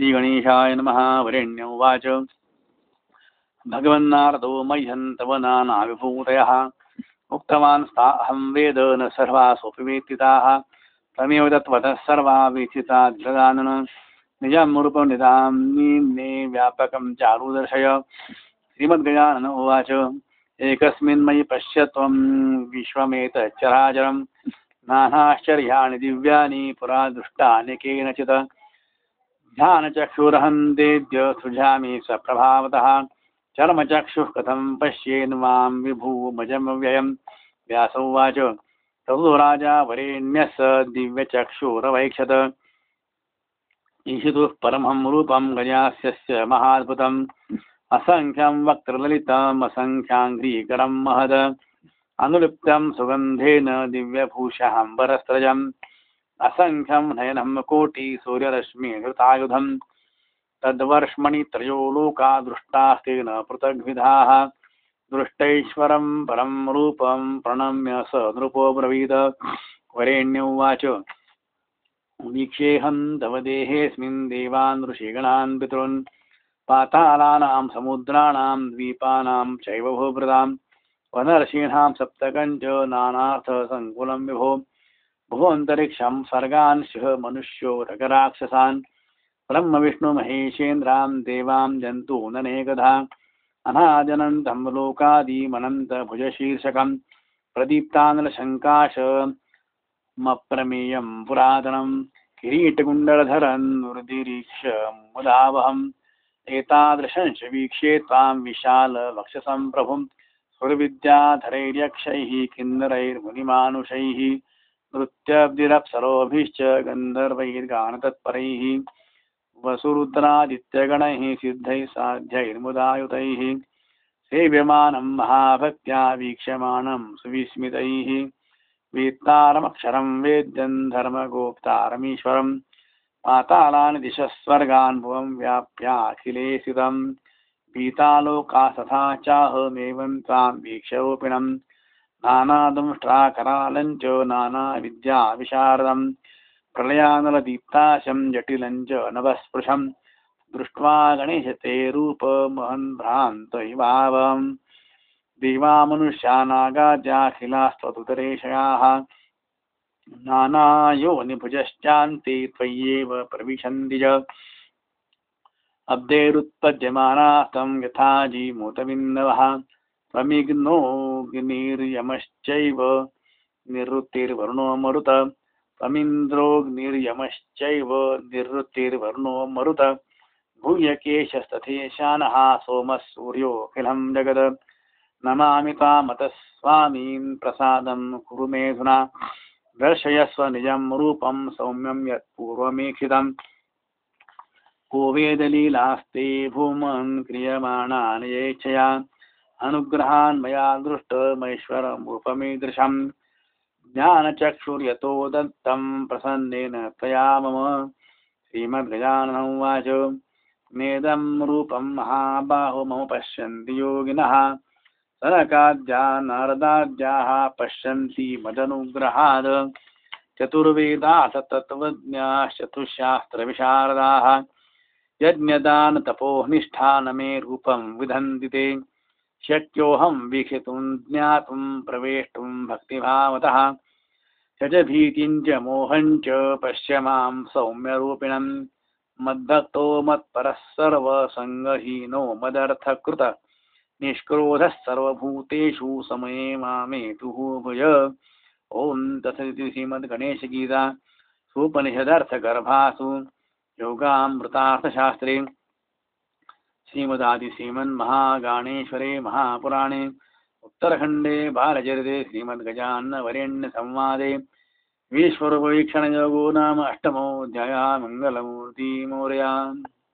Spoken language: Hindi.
श्रीगणेशाय नमः, वरेण्य उवाच। भगवन्नारदो मह्यं तव नानाविभूतयः उक्तवान् सा अहं वेद न सर्वासोऽपि वेत्तिताः तमेव तत्त्वतः सर्वा वीक्षिता जगानन निजं रूपनिधां नीम्ने व्यापकं चारुदर्शय। श्रीमद्गजानन उवाच। एकस्मिन् मयि पश्य त्वं विश्वमेतच्चराचरं नानाश्चर्याणि दिव्यानि पुरा दृष्टानि केनचित् ध्यानचक्षुरहं देद्य सृजामि सप्रभावतः चर्मचक्षुः कथं पश्येन् माँ विभूमजमव्ययं व्यास उवाच ततो राजा वरेण्यः स दिव्यचक्षुरवैक्षत। ईशितुः परमं रूपं गजास्यस्य महाद्भुतम्। असङ्ख्यं वक्त्रललितम् असङ्ख्याङ्घ्रीकरं महद। अनुलिप्तं सुगन्धेन दिव्यभूषाम्बरस्रजम् असङ्ख्यं नयनं कोटिसूर्यरश्मिहृतायुधम् तद्वर्ष्मणि त्रयो लोका दृष्टास्तेन पृथग्विधाः। दृष्टैश्वरं परं रूपं प्रणम्य स नृपो ब्रवीद। वरेण्य उवाच वीक्षेऽहं तव देहेऽस्मिन् देवान् ऋषिगणान् पितॄन्। पातालानां समुद्राणां द्वीपानां चैव भूभृतां। वनर्षीणां सप्तकञ्च नानार्थसङ्कुलं विभो। भुवन्तरिक्षं सर्गांशः मनुष्यो रगराक्षसान् ब्रह्मविष्णुमहेशेन्द्रां देवां जन्तूननेकधा। अनाजनन्तं लोकादीमनन्तभुजशीर्षकं प्रदीप्तानलशङ्काशमप्रमेयं पुरातनं किरीटकुण्डलधरन् मुदावहम्। एतादृशंश वीक्ष्ये त्वां विशालवक्षसं प्रभुं सुरविद्याधरैर्यक्षैः, किन्नरैर्मुनिमानुषैः। नृत्यब्दिरप्सरोभिश्च गन्धर्वैर्गानतत्परैः वसुरुद्रादित्यगणैः सिद्धैः साध्यैर्मुदायुतैः सेव्यमानं महाभक्त्या वीक्ष्यमाणं सुविस्मितैः वेत्तारमक्षरं वेद्यं धर्मगोप्तारमीश्वरं पातालानि दिशः स्वर्गान् भुवं व्याप्याखिले स्थितं पीतालोकास्तथा चाहमेवं त्वां वीक्ष्यरूपिणं नानादंष्ट्राकरालञ्च नानाविद्याविशारदम् प्रलयानलदीप्ताशं जटिलं च नवस्पृशं दृष्ट्वा गणेश ते रूपमहन् भ्रान्त इवावम् देवामनुष्यानागाद्याखिलास्त्वदुतरेशयाः नानायोनिभुजश्चान्ते त्वय्येव प्रविशन्ति च अब्दैरुत्पद्यमानास्तं यथा जीमूतबिन्दवः त्वमिग्नोऽग्निर्यमश्चैव निवृत्तिर्वरुणो मरुत त्वमिन्द्रोऽग्निर्यमश्चैव निवृत्तिर्वरुणो मरुत भूयकेशस्तथेशानः सोमः सूर्योऽखिलं जगत् नमामि त्वामतः स्वामीन् प्रसादं कुरु मेधुना दर्शयस्व निजं रूपं सौम्यं यत्पूर्वमीक्षितम् को वेदलीलास्ते भूमन् क्रियमाणान् येच्छया अनुग्रहान् मया दृष्टमैश्वरमुपमीदृशम् ज्ञानचक्षुर्यतो दत्तं प्रसन्नेन त्वया मम श्रीमद्गजानन उवाच नेदं रूपं महाबाहो मम पश्यन्ति योगिनः। सनकाद्या, नारदाद्याः पश्यन्ति मदनुग्रहात् चतुर्वेदाः तत्त्वज्ञाश्चतुशास्त्रविशारदाः यज्ञदानतपोनिष्ठान मे रूपं विधन्ति ते। शक्योऽहं वीक्षितुं, ज्ञातुं, प्रवेष्टुं भक्तिभावतः। च भीतिं च मोहं च पश्य माँ मद्भक्तो मत्परः सर्वसङ्गहीनो मदर्थकृत। निष्क्रोधः सर्वभूतेषु समये भुज। ॐ तथदिति श्रीमद्गणेशगीता। सूपनिषदर्थगर्भासु। योगामृतार्थशास्त्रे। श्रीमदादिश्रीमन्महागाणेश्वरे महापुराणे उत्तरखण्डे बालचरिते श्रीमद्गजान्नवरेण्यसंवादे विश्वरूपवीक्षणयोगो नाम अष्टमोऽध्यायः मङ्गलमूर्तिमौर्या